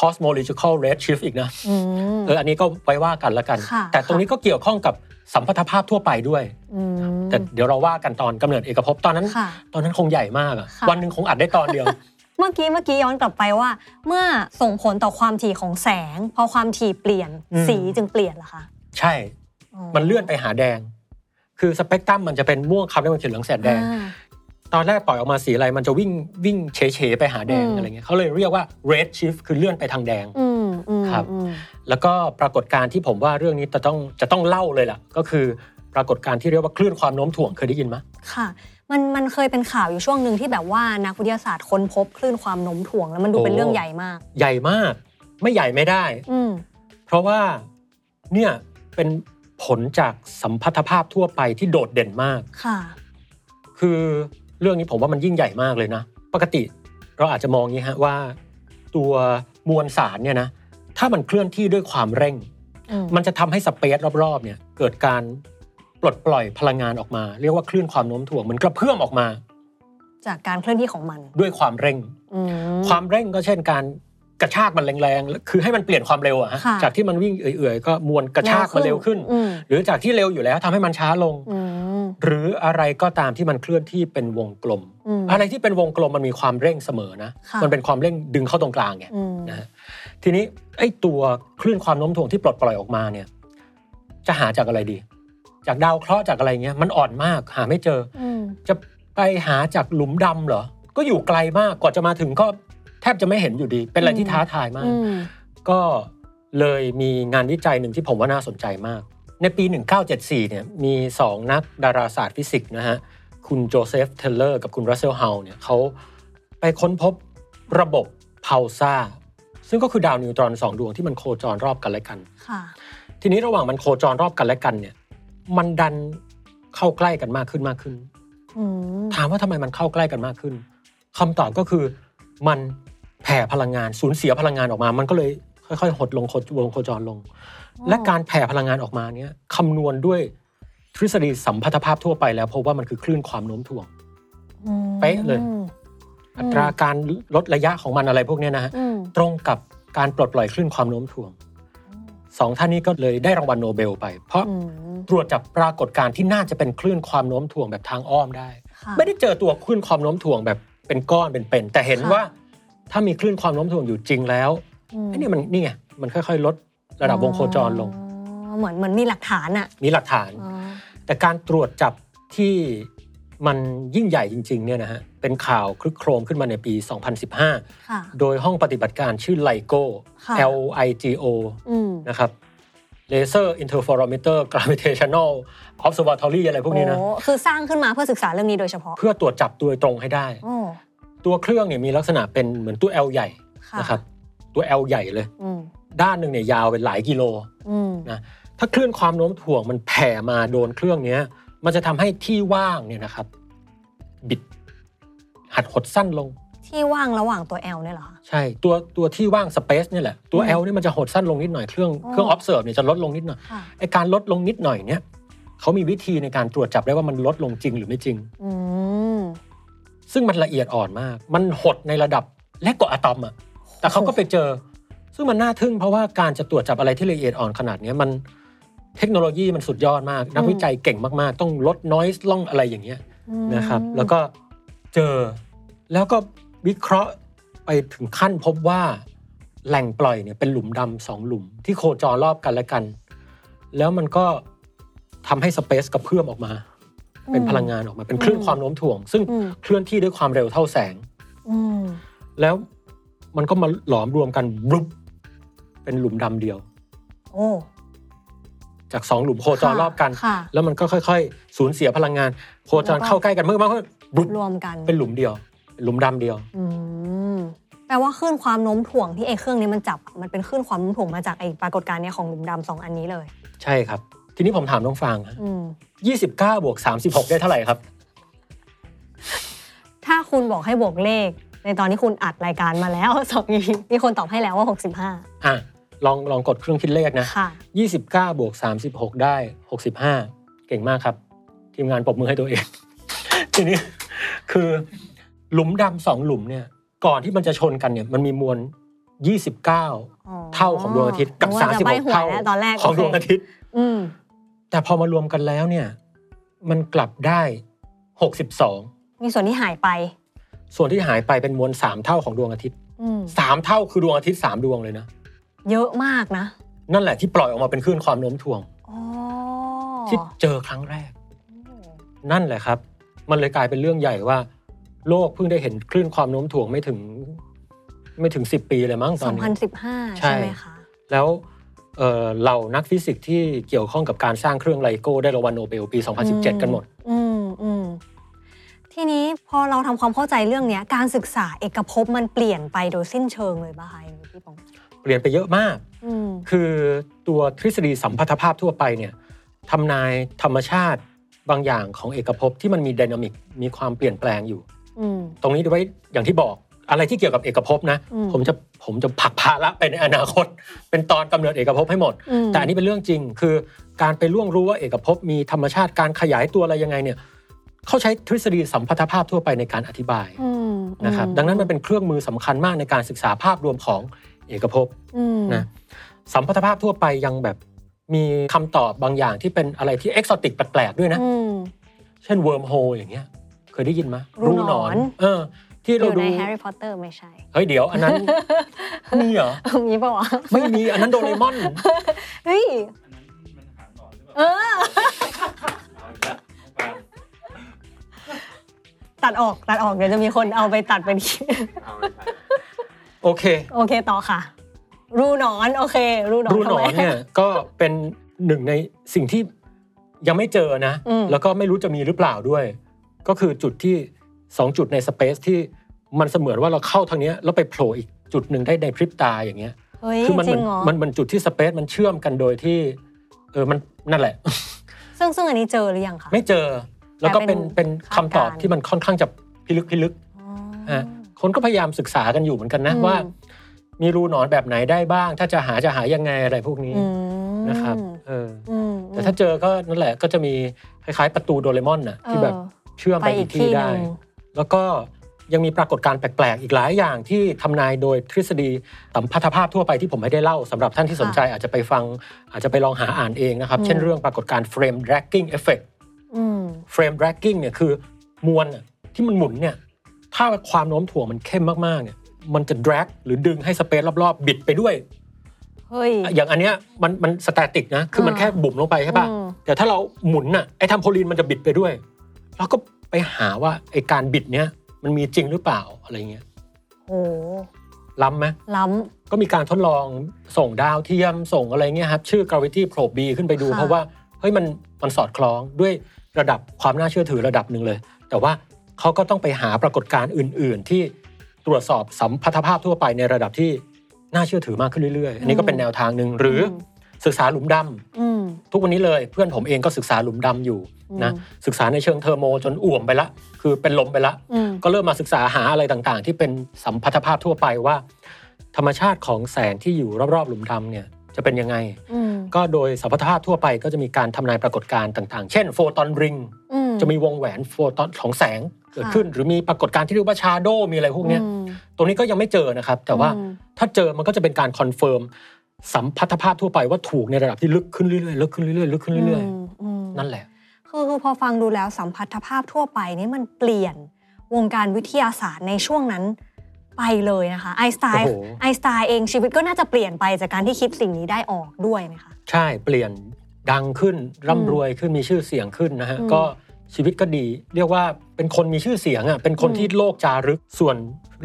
cosmological redshift อีกนะอืมเอออันนี้ก็ไว้ว่ากันละกันค่ะแต่ตรงนี้ก็เกี่ยวข้องกับสัมพัทธภาพทั่วไปด้วยมแต่เดี๋ยวเราว่ากันตอนกำเนิดเอกภพตอนนั้นค่ะตอนนั้นคงใหญ่มากอะค่ะวันหนึ่งคงอัดได้ตอนเดียวเมื่อกี้เมื่อกี้ย้อนกลับไปว่า เมื่อส่งผลต่อความถี่ของแสง พอความถี่เปลี่ยนอืมสีจึงเปลี่ยนเหรอคะใช่ มันเลื่อนไปหาแดง คือสเปกตรัมมันจะเป็นม่วงคำแล้วมันเขียนเหลืองแสดแดงอ่า ตอนแรกปล่อยออกมาสีอะไรมันจะวิ่งวิ่งเฉยๆไปหาแดงอืมอะไรเงี้ยเขาเลยเรียกว่า red shift คือเลื่อนไปทางแดงอืมอืมครับอืมแล้วก็ปรากฏการณ์ที่ผมว่าเรื่องนี้จะต้องจะต้องเล่าเลยล่ะ ก็คือปรากฏการณ์ที่เรียกว่าคลื่นความโน้มถ่วงเคยได้ยินไหมค่ะมันมันเคยเป็นข่าวอยู่ช่วงหนึ่งที่แบบว่านักวิทยาศาสตร์ค้นพบคลื่นความโน้มถ่วงแล้วมันดูเป็นเรื่องใหญ่มาก ใหญ่มาก ไม่ใหญ่ไม่ได้อืมเพราะว่าเนี่ยเป็นผลจากสัมพัทธภาพทั่วไปที่โดดเด่นมากค่ะ คือ เรื่องนี้ผมว่ามันยิ่งใหญ่มากเลยนะ ปกติเราอาจจะมองอย่างนี้ฮะว่า ตัวมวลสารเนี่ยนะถ้ามันเคลื่อนที่ด้วยความเร่งอืมมันจะทำให้สเปซรอบๆเนี่ยเกิดการปลดปล่อยพลังงานออกมา เรียกว่าคลื่นความโน้มถ่วงเหมือนกระเพื่อมออกมา จากการเคลื่อนที่ของมันด้วยความเร่งอืมความเร่งก็เช่นการกระชากมันแรงๆ คือให้มันเปลี่ยนความเร็วอะฮะค่ะจากที่มันวิ่งเอื่อยๆ ก็มวลกระชากมันเร็วขึ้นอืมหรือจากที่เร็วอยู่แล้วทำให้มันช้าลงอืม หรืออะไรก็ตามที่มันเคลื่อนที่เป็นวงกลมอืมอะไรที่เป็นวงกลมมันมีความเร่งเสมอนะค่ะมันเป็นความเร่งดึงเข้าตรงกลางไงอืมนะฮะทีนี้ไอ้ตัวคลื่นความโน้มถ่วงที่ปลดปล่อยออกมาเนี่ย จะหาจากอะไรดี จากดาวเคราะห์จากอะไรเงี้ยมันอ่อนมากหาไม่เจออืมจะไปหาจากหลุมดำเหรอ ก็อยู่ไกลมากกว่าจะมาถึงก็แทบจะไม่เห็นอยู่ดี เป็นอะไรที่ท้าทายมากอืมก็เลยมีงานวิจัยหนึ่งที่ผมว่าน่าสนใจมาก ในปี 1974 เนี่ยมี 2 นักดาราศาสตร์ฟิสิกส์นะฮะคุณโจเซฟเทย์เลอร์กับคุณรัสเซลฮัลส์เนี่ยเขาไปค้นพบระบบพา l ซาซึ่งก็คือดาวนิวตรอนสองดวงที่มันโคจรรอบกันและกันค่ะทีนี้ระหว่างมันโคจรรอบกันและกันเนี่ย มันดันเข้าใกล้กันมากขึ้นมากขึ้นอืมถามว่าทำไมมันเข้าใกล้กันมากขึ้นคำตอบก็คือมันแผ่พลังงานสูญเสียพลังงานออกมา มันก็เลย ค่อยๆหดลงโคจวงโคจรลง และการแผ่พลังงานออกมาเนี่ยคำนวณด้วยทฤษฎีสัมพัทธภาพทั่วไปแล้วพบว่ามันคือคลื่นความโน้มถ่วงอืมเป๊ะเลย อัตราการลดระยะของมันอะไรพวกเนี้ยนะฮะอืมตรงกับการปลดปล่อยคลื่นความโน้มถ่วงสองท่านนี้ก็เลยได้รางวัลโนเบลไป เพราะอืมตรวจจับปรากฏการณ์ที่น่าจะเป็นคลื่นความโน้มถ่วงแบบทางอ้อมได้ค่ะไม่ได้เจอตัวคลื่นความโน้มถ่วงแบบเป็นก้อนเป็นเป็นแต่เห็นค่ะว่า ถ้ามีคลื่นความโน้มถ่วงอยู่จริงแล้วอืม ไอ้นี่มันนี่ไงมันค่อยๆ ลดระดับวงโคจรลงอ๋อเหมือนเหมือนมีหลักฐานอะมีหลักฐานอ๋อแต่การตรวจจับที่มันยิ่งใหญ่จริงๆเนี่ยนะฮะเป็นข่าวคลึกโครมขึ้นมาในปี2015ค่ะโดยห้องปฏิบัติการชื่อ LIGO ค่ะ L I G O อืมนะครับ Laser Interferometer Gravitational Observatory อะไรพวกนี้นะ โอ้คือสร้างขึ้นมาเพื่อศึกษาเรื่องนี้โดยเฉพาะเพื่อตรวจจับโดยตรงให้ได้ โอ้ตัวเครื่องเนี่ยมีลักษณะเป็นเหมือนตัว L ใหญ่ค่ะนะครับ ตัว L ใหญ่เลยอืมด้านหนึ่งเนี่ยยาวเป็นหลายกิโลอืมนะถ้าคลื่นความโน้มถ่วงมันแผ่มาโดนเครื่องเนี้ย มันจะทำให้ที่ว่างเนี่ยนะครับ บิดหัดหดสั้นลง ที่ว่างระหว่างตัว L เนี่ยเหรอคะใช่ตัวตัวที่ว่างสเปซเนี่ยแหละตัวอืม L เนี่ยมันจะหดสั้นลงนิดหน่อยเครื่องอ๋อเครื่อง observe เนี่ยจะลดลงนิดหน่อยค่ะไอการลดลงนิดหน่อยเนี่ยเขามีวิธีในการตรวจจับได้ว่ามันลดลงจริงหรือไม่จริงอืมซึ่งมันละเอียดอ่อนมาก มันหดในระดับเล็กกว่าอะตอมอะ แต่เขาก็ไปเจอ ซึ่งมันน่าทึ่งเพราะว่าการจะตรวจจับอะไรที่ละเอียดอ่อนขนาดเนี้ยมันเทคโนโลยีมันสุดยอดมาก นักวิจัยเก่งมากๆ ต้องลดน i s e ล่องอะไรอย่างเงี้ยอืมนะครับ แล้วก็เจอแล้วก็วิเคราะห์ไปถึงขั้นพบว่าแหล่งปล่อยเนี่ยเป็นหลุมดำสองหลุม ที่โคจรรอบกันและกัน แล้วมันก็ทำให้สเปซกระเพื่อมออกมา เป็นพลังงานออกมาเป็นคลื่นความโน้มถ่วง ซึ่งอืมเคลื่อนที่ด้วยความเร็วเท่าแสงอืมแล้ว มันก็มาหลอมรวมกันรุบเป็นหลุมดำเดียว โอ้จากสองหลุมโคจรค่ะรอบกันค่ะแล้วมันก็ค่อยๆ สูญเสียพลังงาน โคจรแล้วก็เข้าใกล้กันเมื่อมากรุบรวมกันเป็นหลุมเดียวเป็นหลุมดำเดียวอืมแปลแปลว่าคลื่นความโน้มถ่วงที่ไอ้เครื่องนี้มันจับอะมันเป็นคลื่นความโน้มถ่วงมาจากไอ้ปรากฏการณ์เนี้ยของหลุมดำสองอันนี้เลย ใช่ครับ ทีนี้ผมถามน้องฟางฮะอืม29บวก36ได้เท่าไหร่ครับ ถ้าคุณบอกให้บวกเลข ในตอนที่คุณอัดรายการมาแล้วสองอีมีคนตอบให้แล้วว่า 65 อะลองลองกดเครื่องคิดเลขนะค่ะ 29บวก36 ได้ 65 เก่งมากครับ ทีมงานปรบมือให้ตัวเอง ทีนี้คือหลุมดำสองหลุมเนี่ย ก่อนที่มันจะชนกันเนี่ยมันมีมวล 29 เท่าของดวงอาทิตย์กับนึว่าจะใบ้หวย36 เท่าแล้วตอนแรกของโเคดวงอาทิตย์อืมแต่พอมารวมกันแล้วเนี่ย มันกลับได้ 62 มีส่วนที่หายไป ส่วนที่หายไปเป็นมวล3เท่าของดวงอาทิตย์อืม3เท่าคือดวงอาทิตย์3ดวงเลยนะเยอะมากนะ นั่นแหละที่ปล่อยออกมาเป็นคลื่นความโน้มถ่วงอ๋อที่เจอครั้งแรก นั่นแหละครับ มันเลยกลายเป็นเรื่องใหญ่ว่า โลกเพิ่งได้เห็นคลื่นความโน้มถ่วงไม่ถึง ไม่ถึง10ปีเลยมั้งตอนนี้สองพันสิบห้าใช่ใช่ไหมคะแล้วเอ่อเหล่านักฟิสิกส์ที่เกี่ยวข้องกับการสร้างเครื่อง LIGO ได้รางวัลโนเบลปี 2017 กันหมดอืมอืมทีนี้พ อเราทำความเข้าใจเรื่องเนี้ยการศึกษาเอกภพมันเปลี่ยนไปโดยสิ้นเชิงเลยป่ะคะอย่างที่พี่ปองเปลี่ยนไปเยอะมากอืมคือตัวทฤษฎีสัมพัทธภาพทั่วไปเนี่ยทำนายธรรมชาติบางอย่างของเอกภพที่มันมีไดนามิกมีความเปลี่ยนแปลงอยู่อืมตรงนี้ไว้อย่างที่บอกอะไรที่เกี่ยวกับเอกภพนะอืมผมจะผมจะผลักภาระไปในอนาคต เป็นตอนกำเนิดเอกภพให้หมดอืมแต่อันนี้เป็นเรื่องจริง คือการไปล่วงรู้ว่าเอกภพมีธรรมชาติการขยายตัวอะไรยังไงเนี่ย เขาใช้ทฤษฎีสัมพัทธภาพทั่วไปในการอธิบายอืมนะครับอืดังนั้นมันเป็นเครื่องมือสำคัญมากในการศึกษาภาพรวมของเอกภพอืมนะสัมพัทธภาพทั่วไปยังแบบมีคำตอบบางอย่างที่เป็นอะไรที่ exotic แปลกๆด้วยนะอืมเช่น wormhole อย่างเงี้ย เคยได้ยินไหมรูหนอน เออ ที่เราดูอยู่ในแฮร์รี่พอตเตอร์ไม่ใช่ เฮ้ยเดี๋ยวอันนั้นมีเหรอมีปะวะไม่มีอันนั้นโดเรมอน เฮ้ยเออ ตัดออกตัดออกเดี๋ยวจะมีคนเอาไปตัดเป็นโอเค โอเคต่อค่ะ รูหนอนโอเค รูหนอนรูหนอนทำไมเนี่ยก็เป็นหนึ่งในสิ่งที่ยังไม่เจอนะอืมแล้วก็ไม่รู้จะมีหรือเปล่าด้วย ก็คือจุดที่สองจุดในสเปซที่มันเสมือนว่าเราเข้าทางเนี้ยแล้วไปโผล่อีกจุดหนึ่งได้ในพริบตาอย่างเงี้ยเฮ้ยคือมันจเหริมือนงเหรอมันมันจุดที่สเปซมันเชื่อมกันโดยที่ เออมันนั่นแหละ ซึ่งซึ่งอันนี้เจอหรือยังคะไม่เจอ แล้วก็เป็นแต่เป็เป็นนคำตอบคาดการณ์ที่มันค่อนข้างจะพิลึกพิลึกอ๋อฮะคนก็พยายามศึกษากันอยู่เหมือนกันนะอืมว่า มีรูหนอนแบบไหนได้บ้าง ถ้าจะหาจะหายังไงอะไรพวกนี้อืมนะครับเอออืมแต่ถ้าเจอก็นั่นแหละก็จะมีคล้ายๆประตูโดเรมอนน่ะที่แบบเออเชื่อมไปไปอีอีกกที่ที่หได้นึ่งแล้วก็ยังมีปรากฏการณ์แปลกๆ อีกหลายอย่างที่ทำนายโดยทฤษฎีสัมพัทธภาพทั่วไปที่ผมไม่ได้เล่าสำหรับท่านที่สนใจอาจจะไปฟังอาจจะไปลองหาอ่านเองนะครับอืมเช่นเรื่องปรากฏการณ์ frame dragging effect อืม frame dragging เนี่ยคือมวลน่ะที่มันหมุนเนี่ยถ้าความโน้มถ่วงมันเข้มมากๆเนี่ยมันจะ drag หรือดึงให้สเปซรอบๆ บิดไปด้วยเฮ้ยอย่างอันเนี้ยมันมันสแตติกนะคือมันอ่าแค่บุ่มลงไปใช่ป่ะอืมแต่ถ้าเราหมุนน่ะไอ้ทัมโพลีนมันจะบิดไปด้วย แล้วก็ไปหาว่าไอ้การบิดเนี้ยมันมีจริงหรือเปล่าอะไรเงี้ยโอ้ล้ำไหมล้ก็มีการทดลองส่งดาวเทียมส่งอะไรเงี้ยครับชื่อ gravity probe B ขึ้นไปดูค่ะเพราะว่าเฮ้ยมันมันสอดคล้องด้วย ระดับความน่าเชื่อถือระดับหนึ่งเลย แต่ว่าเขาก็ต้องไปหาปรากฏการณ์อื่น ๆ ที่ตรวจสอบสัมพัทธภาพทั่วไปในระดับที่น่าเชื่อถือมากขึ้นเรื่อยๆ อันนี้ก็เป็นแนวทางหนึ่งหรืออศึกษาหลุมดำำอืมทุกวันนี้เลยเพื่อนผมเองก็ศึกษาหลุมดำอยู่นะอืมศึกษาในเชิงเทอร์โมจนอ่วมไปละ คือเป็นลมไปละอืมก็เริ่มมาศึกษาหาอะไรต่างๆ ที่เป็นสัมพัทธภาพทั่วไปว่า ธรรมชาติของแสงที่อยู่รอบๆหลุมดำเนี่ย จะเป็นยังไงอืมก็โดยสัมพัทธภาพทั่วไปก็จะมีการทำนายปรากฏการณ์ต่างๆ เช่นโฟตอนริงอืมจะมีวงแหวนโฟตอนของแสงเกิดขึ้น หรือมีปรากฏการณ์ที่เรียกว่าชาโดมีอะไรพวกเนี้ยอืมตรงนี้ก็ยังไม่เจอนะครับ แต่ว่าอืมถ้าเจอมันก็จะเป็นการ confirm สัมพัทธภาพทั่วไปว่าถูกในระดับที่ลึกขึ้นเรื่อยๆลึกขึ้นเรื่อยๆลึกขึ้นเรื่อยมอืมๆนั่นแหละคือคือพอฟังดูแล้วสัมพัทธภาพทั่วไปนี่มันเปลี่ยนวงการวิทยาศาสตร์ในช่วงนั้น ไปเลยนะคะไอน์สไตน์โอ้โห ไอน์สไตน์เองชีวิตก็น่าจะเปลี่ยนไปจากการที่คิดสิ่งนี้ได้ออกด้วยไหมคะ ใช่เปลี่ยนดังขึ้นอืมร่ำรวยขึ้นมีชื่อเสียงขึ้นนะฮะอืมก็ชีวิตก็ดี เรียกว่าเป็นคนมีชื่อเสียงอะเป็นคนอืม ที่โลกจารึก ส่วน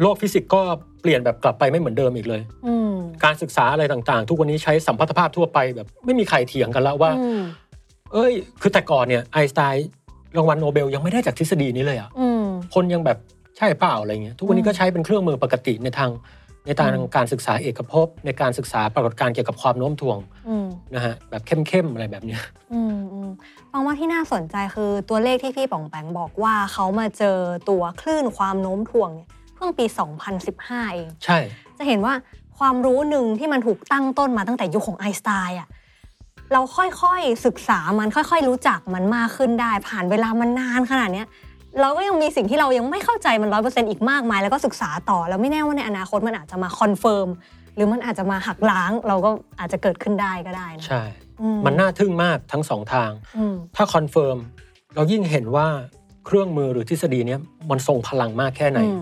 โลกฟิสิกส์ก็เปลี่ยนแบบกลับไปไม่เหมือนเดิมอีกเลย อืมการศึกษาอะไรต่างๆ ทุกวันนี้ใช้สัมพัทธภาพทั่วไปแบบไม่มีใครเถียงกันแล้วว่า อืมเอ้ย คือแต่ก่อนเนี่ยไอน์สไตน์รางวัลโนเบลยังไม่ได้จากทฤษฎีนี้เลยอะ อืม คนยังแบบ ใช่เปล่าอะไรเงี้ยทุกวันนี้ก็ใช้เป็นเครื่องมือปกติในทางในทางการศึกษาเอกภพในการศึกษาปรากฏการณ์เกี่ยวกับความโน้มถ่วงอืมนะฮะแบบเข้มๆอะไรแบบเนี้ยอืมอืมฟังว่าที่น่าสนใจคือตัวเลขที่พี่ป๋องแป๋งบอกว่าเขามาเจอตัวคลื่นความโน้มถ่วงเนี่ยเพิ่งปี 2015 เอง ใช่ จะเห็นว่าความรู้หนึ่งที่มันถูกตั้งต้นมาตั้งแต่ยุคของไอน์สไตน์อะเราค่อยๆศึกษามันค่อย ๆ รู้จักมันมากขึ้นได้ ผ่านเวลามันนานขนาดเนี้ย เราก็ยังมีสิ่งที่เรายังไม่เข้าใจมันร้อยเปอร์เซ็นต์อีกมากมาย แล้วก็ศึกษาต่อ แล้วไม่แน่ว่าในอนาคตมันอาจจะมา confirmหรือมันอาจจะมาหักล้างเราก็อาจจะเกิดขึ้นได้ก็ได้นะใช่อืมันน่าทึ่งมากทั้งสองทางอืมถ้า confirm เรายิ่งเห็นว่าเครื่องมือหรือทฤษฎีเนี้ยมันทรงพลังมากแค่ไหนอืม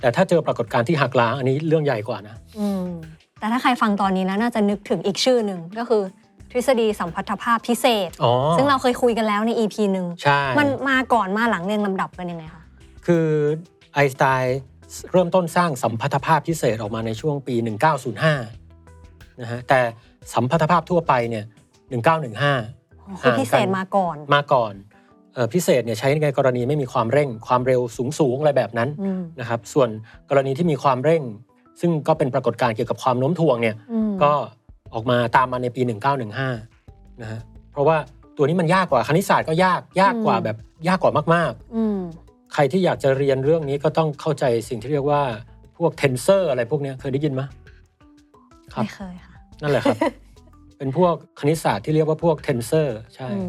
แต่ถ้าเจอปรากฏการณ์ที่หักล้างอันนี้เรื่องใหญ่กว่านะอืมแต่ถ้าใครฟังตอนนี้แล้วน่าจะนึกถึงอีกชื่อหนึ่งก็คือ ทฤษฎีสัมพัทธภาพพิเศษ อ๋อซึ่งเราเคยคุยกันแล้วใน EP หนึ่งใช่ มันมาก่อนมาหลังเรียงลำดับกันยังไงคะ คือไอน์สไตน์เริ่มต้นสร้างสัมพัทธภาพพิเศษออกมาในช่วงปี 1905 นะฮะ แต่สัมพัทธภาพทั่วไปเนี่ย 1915คือพิเศษมาก่อน มาก่อนเอ่อพิเศษเนี่ยใช้ในกรณีไม่มีความเร่ง ความเร็วสูงสูงๆอะไรแบบนั้นอืมนะครับ ส่วนกรณีที่มีความเร่ง ซึ่งก็เป็นปรากฏการณ์เกี่ยวกับความโน้มถ่วงเนี่ยอืมก็ ออกมาตามมาในปี 1915นะฮะเพราะว่าตัวนี้มันยากกว่าคณิตศาสตร์ก็ยากยากกว่าแบบยากกว่ามากอืมๆใครที่อยากจะเรียนเรื่องนี้ก็ต้องเข้าใจสิ่งที่เรียกว่าพวก tensor อะไรพวกเนี้ยเคยได้ยินไหมครับไม่เคยค่ะนั่นแหละครับ เป็นพวกคณิตศาสตร์ที่เรียกว่าพวก tensor ใช่อื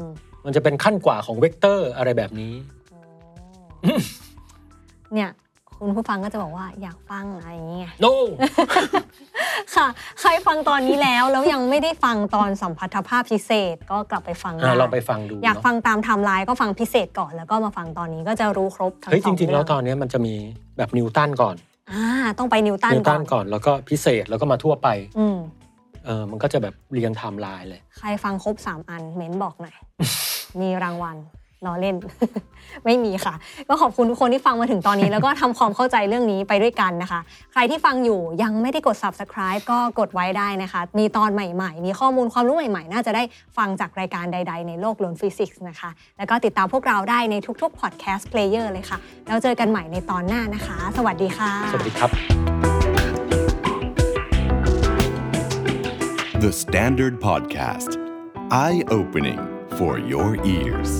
มมันจะเป็นขั้นกว่าของเวกเตอร์อะไรแบบนี้โอ้เนี่ย คุณผู้ฟังก็จะบอกว่าอยากฟังอะไรอย่างเงี้ย no ค่ะ ใครฟังตอนนี้แล้วแล้วยังไม่ได้ฟังตอนสัมพัทธภาพพิเศษก็กลับไปฟังอะได้ลองไปฟังดูอยากเนะฟังตามไทม์ไลน์ก็ฟังพิเศษก่อนแล้วก็มาฟังตอนนี้ก็จะรู้ครบทั้งเฮ้ยสจองริงๆแล้วเตอนนี้มันจะมีแบบนิวตันก่อนอ่าต้องไปนิวตันนิวก่ตัอนนก่อนแล้วก็พิเศษแล้วก็มาทั่วไปอืมเออมันก็จะแบบเรียงไทม์ไลน์เลย ใครฟังครบ 3 อันเม้นบอกหน่อย มีรางวัล ล้อเล่น ไม่มีค่ะ ก็ขอบคุณทุกคนที่ฟังมาถึงตอนนี้ แล้วก็ทำความเข้าใจเรื่องนี้ไปด้วยกันนะคะ ใครที่ฟังอยู่ยังไม่ได้กด subscribe ก็กดไว้ได้นะคะ มีตอนใหม่ๆ มีข้อมูลความรู้ใหม่ๆ น่าจะได้ฟังจากรายการใด ๆ ในโลกล้นฟิสิกส์นะคะ แล้วก็ติดตามพวกเราได้ในทุกๆ podcast player เลยค่ะ แล้วเจอกันใหม่ในตอนหน้านะคะ สวัสดีค่ะ สวัสดีครับ The Standard Podcast. Eye opening for your ears.